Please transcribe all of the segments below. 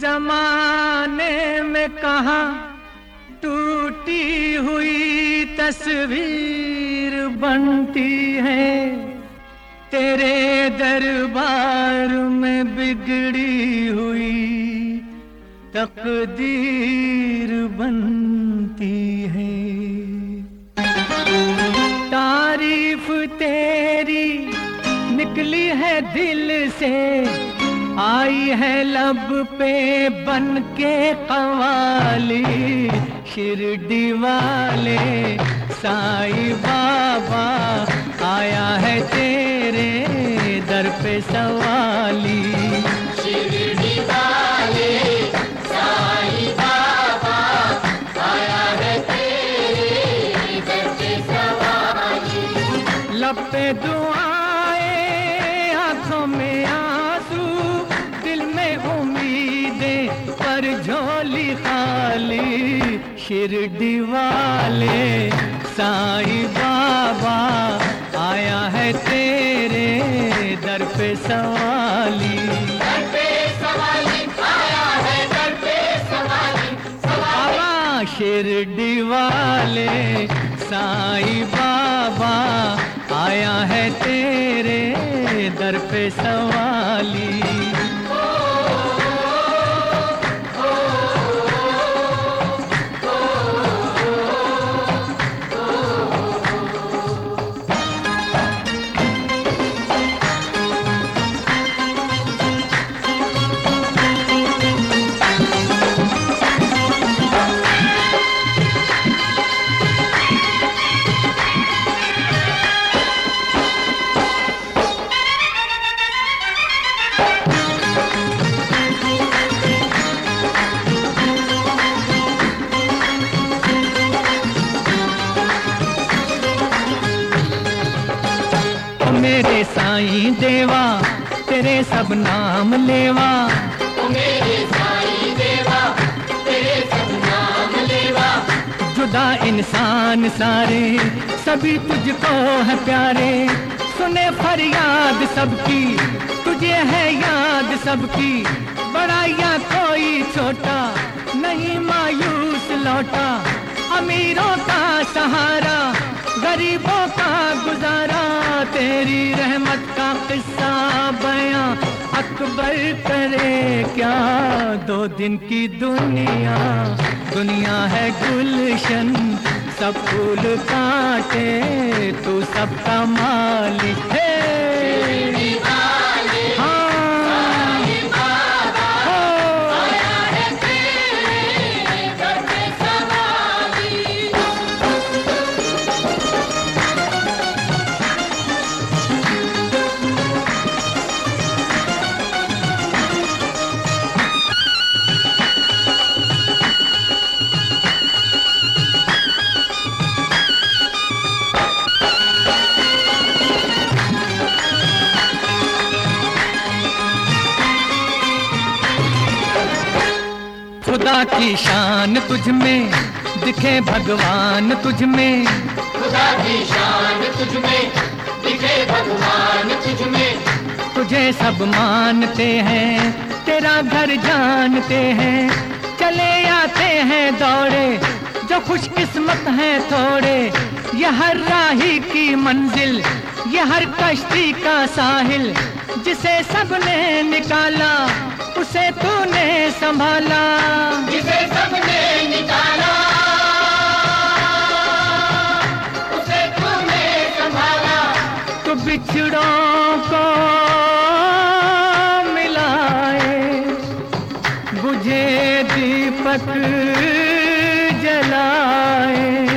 जमाने में कहा टूटी हुई तस्वीर बनती है। तेरे दरबार में बिगड़ी हुई तकदीर बनती है। तारीफ़ तेरी निकली है दिल से आई है लब पे बन के कवाली शिरडी वाले साईं बाबा आया है तेरे दर पे सवाली। शिरडी वाले साईं बाबा आया है तेरे दर पे सवाली। लब पे दुआएँ खाली शिरडी वाले साईं बाबा आया है तेरे दर पे सवाली। दर पे सवाली आया है दर पे सवाली बाबा शिरडी वाले साईं बाबा आया है तेरे दर पे सवाली। मेरे साईं देवा, तेरे सब नाम लेवा। ओ मेरे साईं देवा तेरे सब नाम लेवा जुदा इंसान सारे, सभी तुझको है प्यारे। सुने फरियाद सबकी, तुझे है याद सबकी। बड़ा या कोई छोटा, नहीं मायूस लौटा। अमीरों का सहारा, गरीबों का गुजारा। तेरी रहमत का किस्सा बया। अकबर करे क्या दो दिन की दुनिया? दुनिया है गुलशन, सब फूल काटे, तू सबका मालिक है। खुदा की शान तुझ में दिखे भगवान तुझ में। खुदा की शान तुझ में दिखे भगवान तुझ में। तुझे सब मानते हैं तेरा घर जानते हैं। चले आते हैं दौड़े जो खुशकिस्मत हैं थोड़े। ये हर राही की मंजिल ये हर कश्ती का साहिल जिसे सबने निकाला। उसे तूने संभाला। जिसे सबने निकाला। उसे तूने संभाला। तो बिछड़ों को मिलाए। बुझे दीपक जलाए।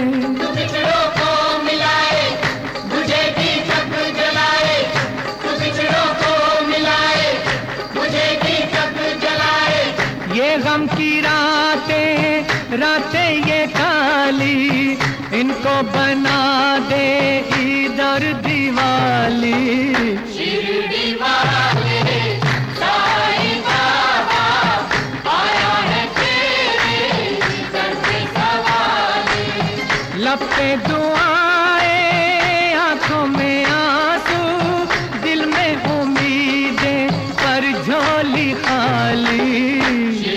बना दे इधर दिवाली। दर लपे दुआए आँखों में आँसू दिल में उम्मीदें पर झोली खाली।